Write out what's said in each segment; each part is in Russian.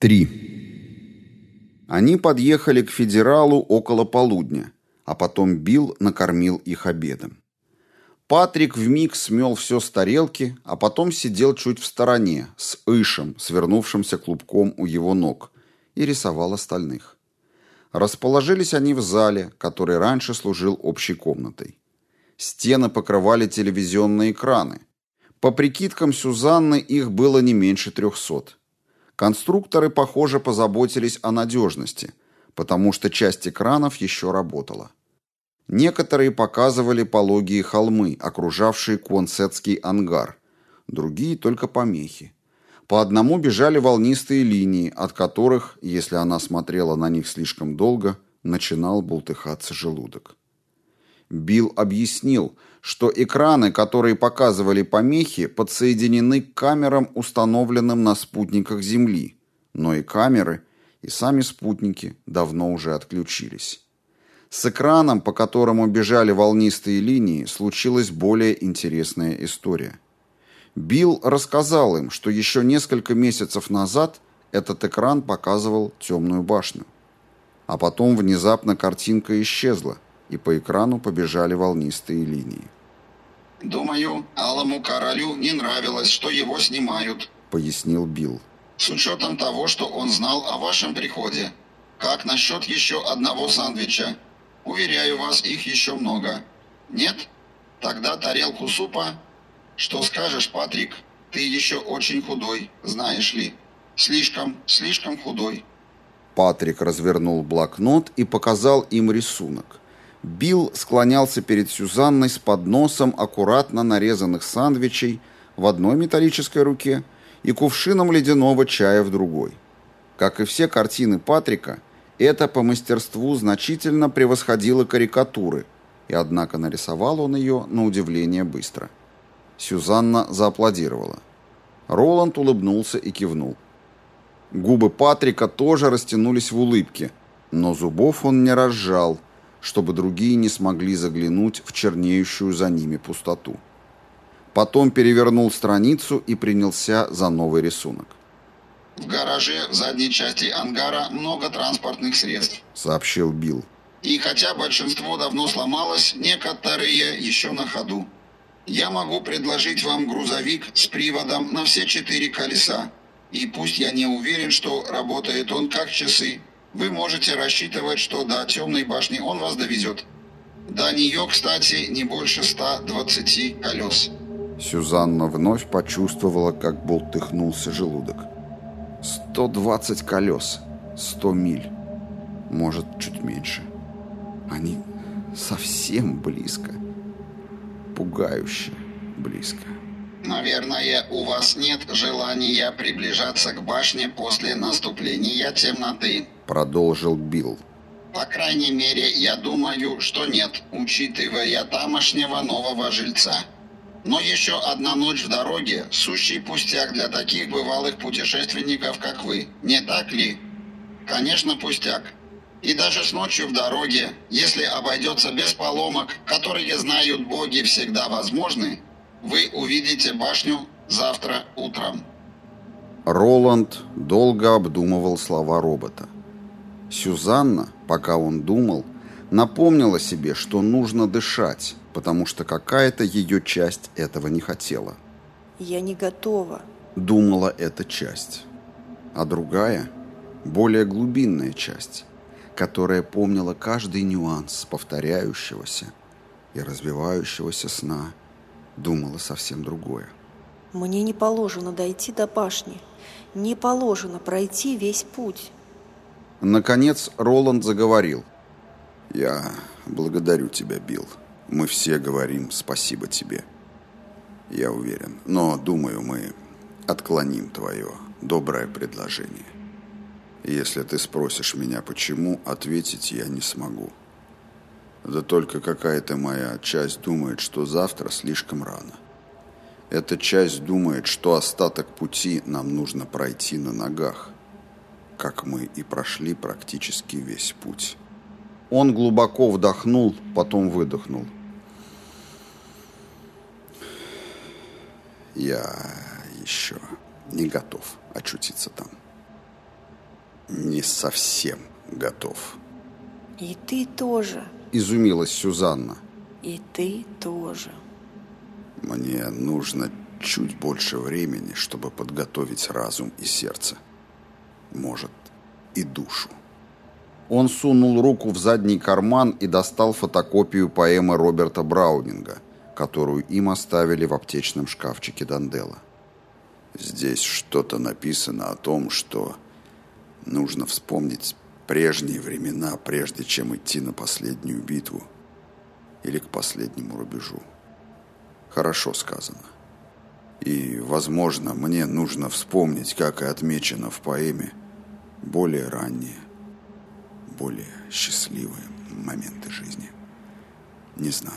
3. Они подъехали к федералу около полудня, а потом Билл накормил их обедом. Патрик вмиг смел все с тарелки, а потом сидел чуть в стороне, с Ишем, свернувшимся клубком у его ног, и рисовал остальных. Расположились они в зале, который раньше служил общей комнатой. Стены покрывали телевизионные экраны. По прикидкам Сюзанны их было не меньше трехсот. Конструкторы, похоже, позаботились о надежности, потому что часть экранов еще работала. Некоторые показывали пологие холмы, окружавшие Куансетский ангар, другие только помехи. По одному бежали волнистые линии, от которых, если она смотрела на них слишком долго, начинал бултыхаться желудок. Билл объяснил, что экраны, которые показывали помехи, подсоединены к камерам, установленным на спутниках Земли, но и камеры, и сами спутники давно уже отключились. С экраном, по которому бежали волнистые линии, случилась более интересная история. Билл рассказал им, что еще несколько месяцев назад этот экран показывал темную башню. А потом внезапно картинка исчезла – и по экрану побежали волнистые линии. «Думаю, Алому королю не нравилось, что его снимают», — пояснил Билл. «С учетом того, что он знал о вашем приходе. Как насчет еще одного сандвича? Уверяю вас, их еще много. Нет? Тогда тарелку супа. Что скажешь, Патрик? Ты еще очень худой, знаешь ли. Слишком, слишком худой». Патрик развернул блокнот и показал им рисунок. Билл склонялся перед Сюзанной с подносом аккуратно нарезанных сандвичей в одной металлической руке и кувшином ледяного чая в другой. Как и все картины Патрика, это по мастерству значительно превосходило карикатуры, и однако нарисовал он ее на удивление быстро. Сюзанна зааплодировала. Роланд улыбнулся и кивнул. Губы Патрика тоже растянулись в улыбке, но зубов он не разжал – чтобы другие не смогли заглянуть в чернеющую за ними пустоту. Потом перевернул страницу и принялся за новый рисунок. «В гараже в задней части ангара много транспортных средств», — сообщил Билл. «И хотя большинство давно сломалось, некоторые еще на ходу. Я могу предложить вам грузовик с приводом на все четыре колеса. И пусть я не уверен, что работает он как часы, вы можете рассчитывать, что до темной башни он вас довезет. До нее, кстати, не больше 120 колес. Сюзанна вновь почувствовала, как болтыхнулся желудок. 120 колес, 100 миль, может, чуть меньше. Они совсем близко, пугающе близко. Наверное, у вас нет желания приближаться к башне после наступления темноты продолжил Билл. По крайней мере, я думаю, что нет, учитывая тамошнего нового жильца. Но еще одна ночь в дороге – сущий пустяк для таких бывалых путешественников, как вы, не так ли? Конечно, пустяк. И даже с ночью в дороге, если обойдется без поломок, которые знают боги всегда возможны, вы увидите башню завтра утром. Роланд долго обдумывал слова робота. Сюзанна, пока он думал, напомнила себе, что нужно дышать, потому что какая-то ее часть этого не хотела. «Я не готова», — думала эта часть. А другая, более глубинная часть, которая помнила каждый нюанс повторяющегося и развивающегося сна, думала совсем другое. «Мне не положено дойти до башни, не положено пройти весь путь». Наконец Роланд заговорил. «Я благодарю тебя, Билл. Мы все говорим спасибо тебе. Я уверен. Но, думаю, мы отклоним твое доброе предложение. Если ты спросишь меня, почему, ответить я не смогу. Да только какая-то моя часть думает, что завтра слишком рано. Эта часть думает, что остаток пути нам нужно пройти на ногах как мы и прошли практически весь путь. Он глубоко вдохнул, потом выдохнул. Я еще не готов очутиться там. не совсем готов. И ты тоже. Изумилась Сюзанна. И ты тоже. Мне нужно чуть больше времени, чтобы подготовить разум и сердце. Может, и душу. Он сунул руку в задний карман и достал фотокопию поэмы Роберта Браунинга, которую им оставили в аптечном шкафчике Дандела. Здесь что-то написано о том, что нужно вспомнить прежние времена, прежде чем идти на последнюю битву или к последнему рубежу. Хорошо сказано. И, возможно, мне нужно вспомнить, как и отмечено в поэме, более ранние, более счастливые моменты жизни. Не знаю.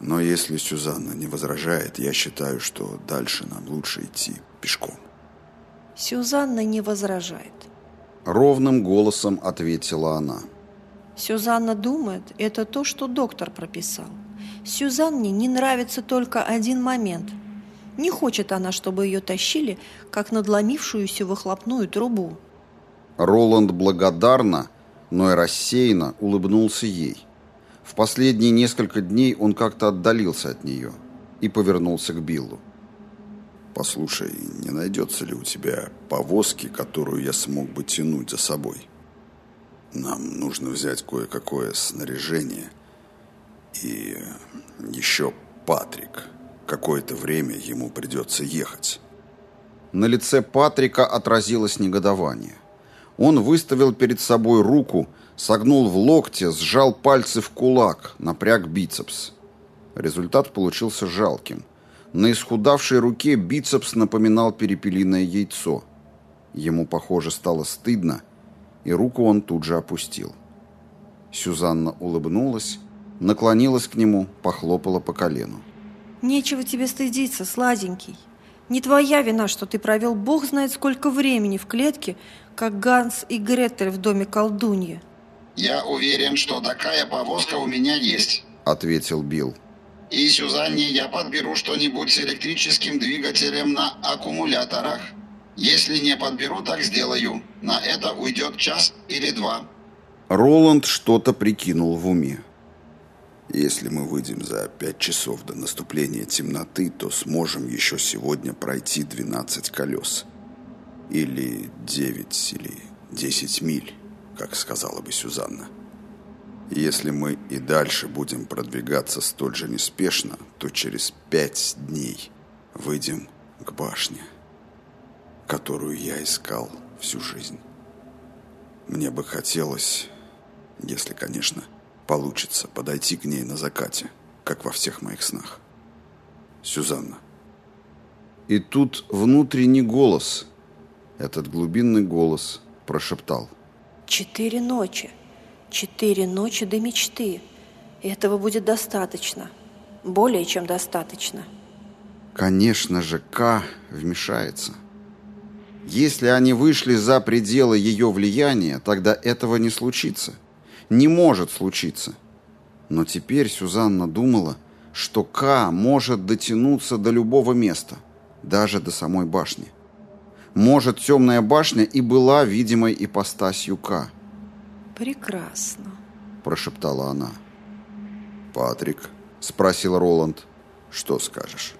Но если Сюзанна не возражает, я считаю, что дальше нам лучше идти пешком. Сюзанна не возражает. Ровным голосом ответила она. Сюзанна думает, это то, что доктор прописал. Сюзанне не нравится только один момент. Не хочет она, чтобы ее тащили, как надломившуюся выхлопную трубу. Роланд благодарно, но и рассеянно улыбнулся ей. В последние несколько дней он как-то отдалился от нее и повернулся к Биллу. «Послушай, не найдется ли у тебя повозки, которую я смог бы тянуть за собой? Нам нужно взять кое-какое снаряжение. И еще Патрик. Какое-то время ему придется ехать». На лице Патрика отразилось негодование. Он выставил перед собой руку, согнул в локте, сжал пальцы в кулак, напряг бицепс. Результат получился жалким. На исхудавшей руке бицепс напоминал перепелиное яйцо. Ему, похоже, стало стыдно, и руку он тут же опустил. Сюзанна улыбнулась, наклонилась к нему, похлопала по колену. Нечего тебе стыдиться, сладенький. Не твоя вина, что ты провел бог знает сколько времени в клетке, как Ганс и Гретель в доме колдуньи. Я уверен, что такая повозка у меня есть. Ответил Билл. И Сюзанне я подберу что-нибудь с электрическим двигателем на аккумуляторах. Если не подберу, так сделаю. На это уйдет час или два. Роланд что-то прикинул в уме. Если мы выйдем за пять часов до наступления темноты, то сможем еще сегодня пройти 12 колес. Или 9, или 10 миль как сказала бы Сюзанна. Если мы и дальше будем продвигаться столь же неспешно, то через пять дней выйдем к башне, которую я искал всю жизнь. Мне бы хотелось, если, конечно, получится, подойти к ней на закате, как во всех моих снах. Сюзанна. И тут внутренний голос, этот глубинный голос, прошептал. Четыре ночи. Четыре ночи до мечты. Этого будет достаточно. Более чем достаточно. Конечно же, К вмешается. Если они вышли за пределы ее влияния, тогда этого не случится. Не может случиться. Но теперь Сюзанна думала, что К может дотянуться до любого места, даже до самой башни. Может, темная башня и была видимой ипостасью К. «Прекрасно», – прошептала она. «Патрик», – спросил Роланд, – «что скажешь?»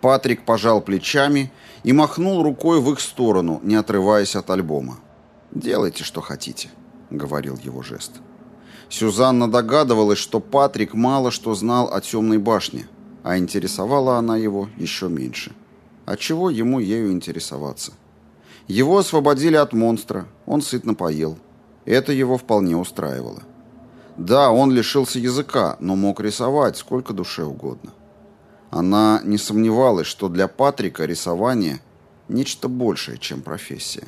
Патрик пожал плечами и махнул рукой в их сторону, не отрываясь от альбома. «Делайте, что хотите», — говорил его жест. Сюзанна догадывалась, что Патрик мало что знал о темной башне, а интересовала она его еще меньше. А чего ему ею интересоваться? Его освободили от монстра, он сытно поел. Это его вполне устраивало. Да, он лишился языка, но мог рисовать сколько душе угодно. Она не сомневалась, что для Патрика рисование – нечто большее, чем профессия.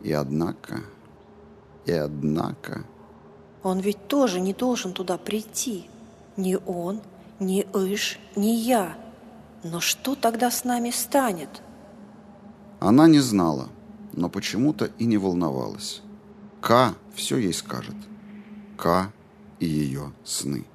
И однако, и однако... Он ведь тоже не должен туда прийти. Ни он, ни Иш, ни я – но что тогда с нами станет? Она не знала, но почему-то и не волновалась. К все ей скажет. К и ее сны.